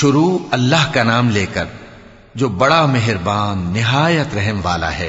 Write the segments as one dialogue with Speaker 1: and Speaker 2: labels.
Speaker 1: शुरू अल्लाह का नाम लेकर जो बड़ा मेहरबान निहायत रहम वाला है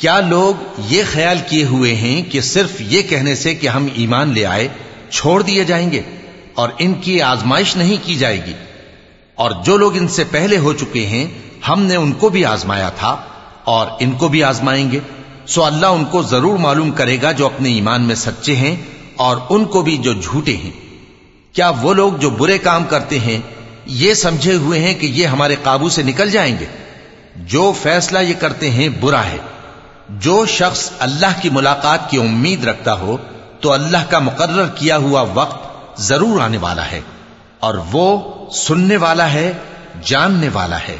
Speaker 1: क्या लोग ये ख्याल किए हुए हैं कि सिर्फ़ ये कहने से कि हम ईमान ले आए, छोड़ दिए जाएँगे और इनकी आजमाइश नहीं की जाएगी? और जो लोग इनसे पहले हो चुके हैं, हमने उनको भी आजमाया था और इनको भी आजमाएँगे। सो अल्लाह उनको ज़रूर मालूम करेगा जो अपने ईमान में सच्चे हैं और उनको भी जो झूठे हैं। क्या वो लोग जो बुरे काम करते हैं, ये समझे हुए हैं कि ये हमारे काबू से निकल जाएँगे? जो फैसला ये करते हैं, बुरा है। जो शख्स अल्लाह की मुलाकात की उम्मीद रखता हो तो अल्लाह का मुकर्र किया हुआ वक्त जरूर आने वाला है और वो सुनने वाला है जानने वाला है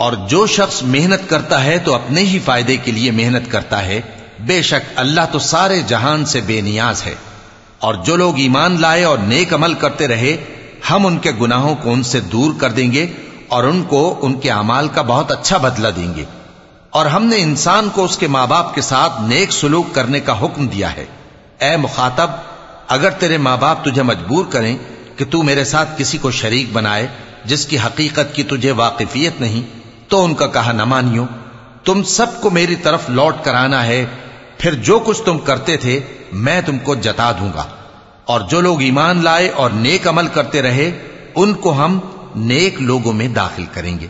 Speaker 1: और जो शख्स मेहनत करता है तो अपने ही फायदे के लिए मेहनत करता है बेशक अल्लाह तो सारे जहान से बेनियाज है। और जो लोग ईमान लाए और नेक अमल करते रहे, हम उनके गुनाहों को उनसे दूर कर देंगे और उनको उनके अमाल का बहुत अच्छा बदला देंगे। और हमने इंसान को उसके माँ बाप के साथ नेक सुलूक करने का हुक्म दिया है। ए मुखातब, अगर तेरे माँ बाप तुझे मजबूर करें कि तू मेरे साथ किसी को शरीक बनाए, जिसकी हकीकत की तुझे वाकिफियत नहीं तो उनका कहा, न मानियो, तुम सबको मेरी तरफ़ लौट कर आना है फिर जो कुछ तुम करते थे, मैं तुमको जता दूँगा। और जो लोग ईमान लाए और नेक अमल करते रहे, उनको हम नेक लोगों में दाखिल करेंगे।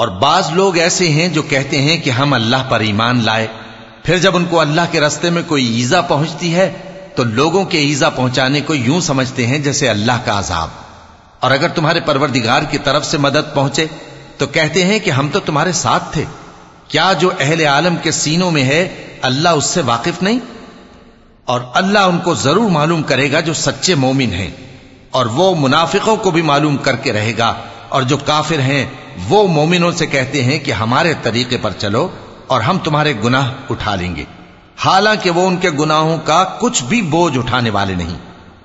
Speaker 1: और बाज लोग ऐसे हैं जो कहते हैं कि हम अल्लाह पर ईमान लाए। फिर जब उनको अल्लाह के रास्ते में कोई ईजा पहुँचती है तो लोगों के ईजा पहुँचाने को यूँ समझते हैं जैसे अल्लाह का अजाब। और अगर तुम्हारे परवरदिगार की तरफ़ से मदद पहुँचे तो कहते हैं कि हम तो तुम्हारे साथ थे। क्या जो अहले आलम के सीनों में है, अल्लाह उससे वाकिफ नहीं? और अल्लाह उनको ज़रूर मालूम करेगा जो सच्चे मोमिन हैं, और वो मुनाफिकों को भी मालूम करके रहेगा, और जो काफिर हैं वो मोमिनों से कहते हैं कि हमारे तरीके पर चलो और हम तुम्हारे गुनाह उठा लेंगे। हालाँकि वो उनके गुनाहों का कुछ भी बोझ उठाने वाले नहीं।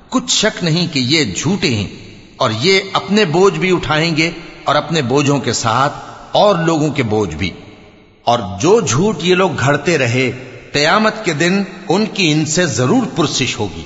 Speaker 1: कुछ शक नहीं कि ये झूठे हैं और ये अपने बोझ भी उठाएँगे और अपने बोझों के साथ और लोगों के बोझ भी। और जो झूठ ये लोग घड़ते रहे, कयामत के दिन उनकी इनसे ज़रूर पुरसिश होगी।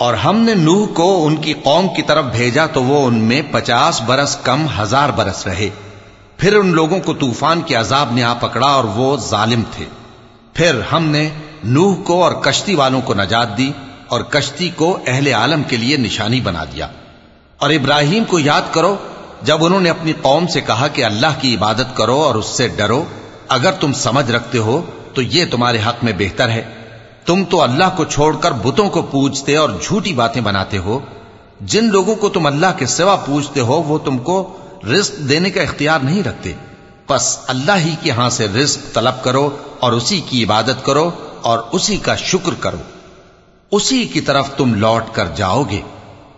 Speaker 1: और हमने नूह को उनकी कौम की तरफ भेजा तो वो उनमें पचास बरस कम हजार बरस रहे फिर उन लोगों को तूफान के अजाब ने आ पकड़ा और वो जालिम थे फिर हमने नूह को और कश्ती वालों को नजात दी और कश्ती को अहले आलम के लिए निशानी बना दिया। और इब्राहिम को याद करो, जब उन्होंने अपनी कौम से कहा कि अल्लाह की इबादत करो और उससे डरो, अगर तुम समझ रखते हो तो ये तुम्हारे हक में बेहतर है। तुम तो अल्लाह को छोड़कर बुतों को पूजते और झूठी बातें बनाते हो। जिन लोगों को तुम अल्लाह के सिवा पूजते हो, वो तुमको रिस्क देने का इख्तियार नहीं रखते। बस अल्लाह ही के यहां से रिस्क तलब करो और उसी की इबादत करो और उसी का शुक्र करो उसी की तरफ तुम लौट कर जाओगे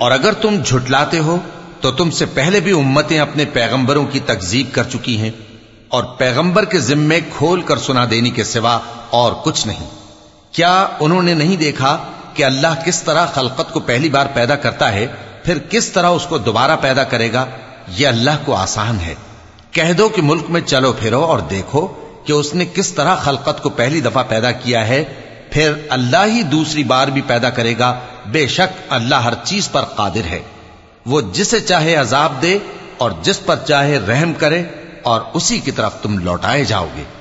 Speaker 1: और अगर तुम झुटलाते हो तो तुमसे पहले भी उम्मतें अपने पैगंबरों की तकजीब कर चुकी हैं और पैगंबर के जिम्मे खोल कर सुना देने के सिवा और कुछ नहीं। क्या उन्होंने नहीं देखा कि अल्लाह किस तरह खलकत को पहली बार पैदा करता है, फिर किस तरह उसको दोबारा पैदा करेगा? यह अल्लाह को आसान है। कह दो कि मुल्क में चलो फिरो और देखो कि उसने किस तरह खलकत को पहली दफ़ा पैदा किया है, फिर अल्लाह ही दूसरी बार भी पैदा करेगा। बेशक अल्लाह हर चीज़ पर कादिर है। वो जिसे चाहे अजाब दे और जिस पर चाहे रहम करे और उसी की तरफ़ तुम लौटाए जाओगे।